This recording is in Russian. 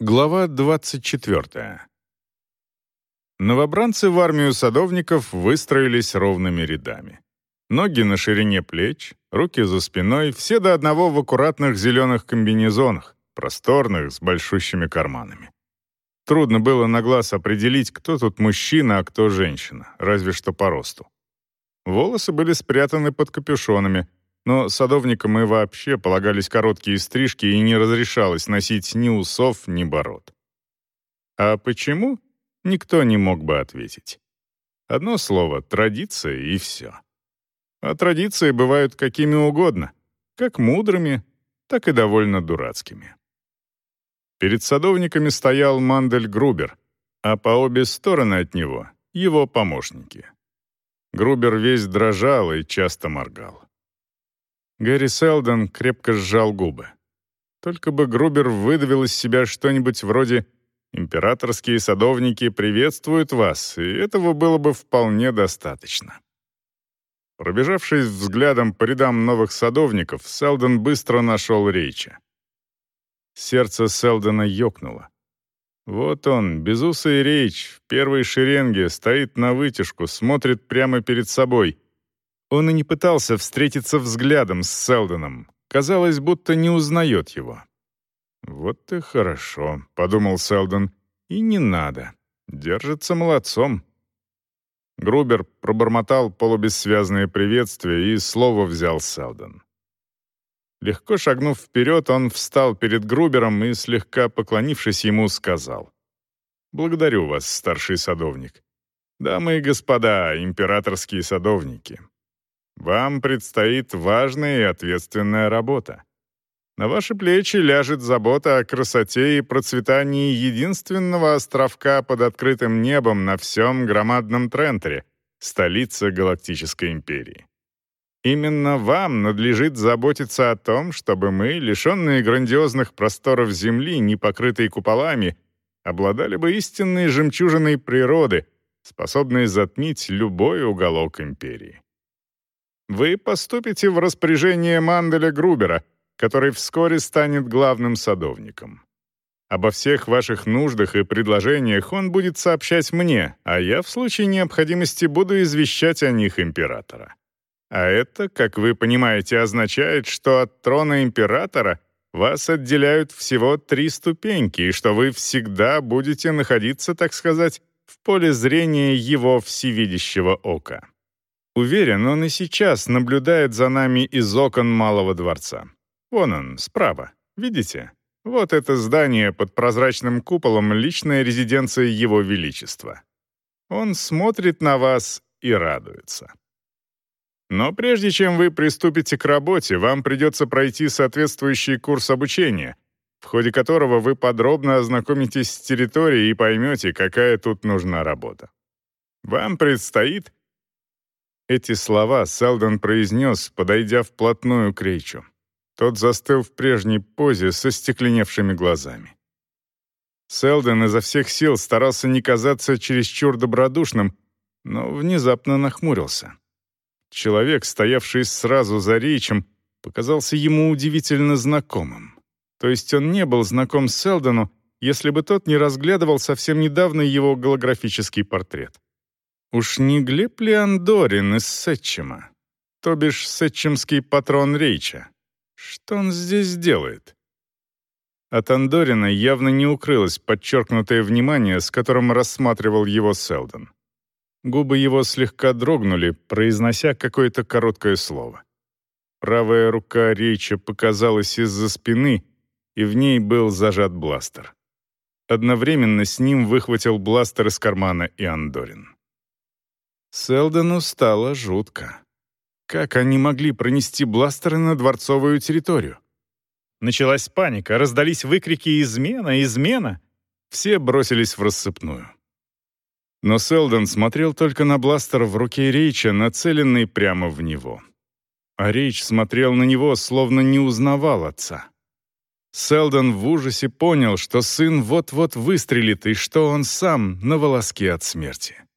Глава 24. Новобранцы в армию садовников выстроились ровными рядами. Ноги на ширине плеч, руки за спиной, все до одного в аккуратных зеленых комбинезонах, просторных, с большущими карманами. Трудно было на глаз определить, кто тут мужчина, а кто женщина, разве что по росту. Волосы были спрятаны под капюшонами, но садовникам и вообще полагались короткие стрижки и не разрешалось носить ни усов, ни бород. А почему? Никто не мог бы ответить. Одно слово — традиция и все. А традиции бывают какими угодно, как мудрыми, так и довольно дурацкими. Перед садовниками стоял Мандель Грубер, а по обе стороны от него — его помощники. Грубер весь дрожал и часто моргал. Гэри Селдон крепко сжал губы. Только бы Грубер выдавил из себя что-нибудь вроде «Императорские садовники приветствуют вас», и этого было бы вполне достаточно. Пробежавшись взглядом по рядам новых садовников, Селдон быстро нашел Рейча. Сердце Селдона ёкнуло. Вот он, безусый Рейч, в первой шеренге, стоит на вытяжку, смотрит прямо перед собой — он и не пытался встретиться взглядом с Селдоном. Казалось, будто не узнает его. «Вот и хорошо», — подумал Селдон. «И не надо. Держится молодцом». Грубер пробормотал полубессвязное приветствие и слово взял Селдон. Легко шагнув вперед, он встал перед Грубером и, слегка поклонившись ему, сказал. «Благодарю вас, старший садовник. Дамы и господа, императорские садовники, вам предстоит важная и ответственная работа. На ваши плечи ляжет забота о красоте и процветании единственного островка под открытым небом на всем громадном Трентере, столице Галактической империи. Именно вам надлежит заботиться о том, чтобы мы, лишенные грандиозных просторов Земли, не покрытые куполами, обладали бы истинной жемчужиной природы, способной затмить любой уголок империи вы поступите в распоряжение Манделя Грубера, который вскоре станет главным садовником. Обо всех ваших нуждах и предложениях он будет сообщать мне, а я в случае необходимости буду извещать о них императора. А это, как вы понимаете, означает, что от трона императора вас отделяют всего три ступеньки, и что вы всегда будете находиться, так сказать, в поле зрения его всевидящего ока. Уверен, он и сейчас наблюдает за нами из окон Малого дворца. Вон он, справа. Видите? Вот это здание под прозрачным куполом — личная резиденция Его Величества. Он смотрит на вас и радуется. Но прежде чем вы приступите к работе, вам придется пройти соответствующий курс обучения, в ходе которого вы подробно ознакомитесь с территорией и поймете, какая тут нужна работа. Вам предстоит эти слова Селдон произнес, подойдя вплотную к Рейчу. Тот застыл в прежней позе со стекленевшими глазами. Селдон изо всех сил старался не казаться чересчур добродушным, но внезапно нахмурился. Человек, стоявший сразу за Рейчем, показался ему удивительно знакомым. То есть он не был знаком Селдону, если бы тот не разглядывал совсем недавно его голографический портрет. Уж не Глеб ли Андорин из Сетчема? То бишь сетчемский патрон Рейча. Что он здесь делает? От Андорина явно не укрылось подчеркнутое внимание, с которым рассматривал его Селдон. Губы его слегка дрогнули, произнося какое-то короткое слово. Правая рука Рейча показалась из-за спины, и в ней был зажат бластер. Одновременно с ним выхватил бластер из кармана и Андорин. Селдону стало жутко. Как они могли пронести бластеры на дворцовую территорию? Началась паника, раздались выкрики «Измена! Измена!» Все бросились в рассыпную. Но Селдон смотрел только на бластер в руке Рейча, нацеленный прямо в него. А Рейч смотрел на него, словно не узнавал отца. Селдон в ужасе понял, что сын вот-вот выстрелит и что он сам на волоске от смерти.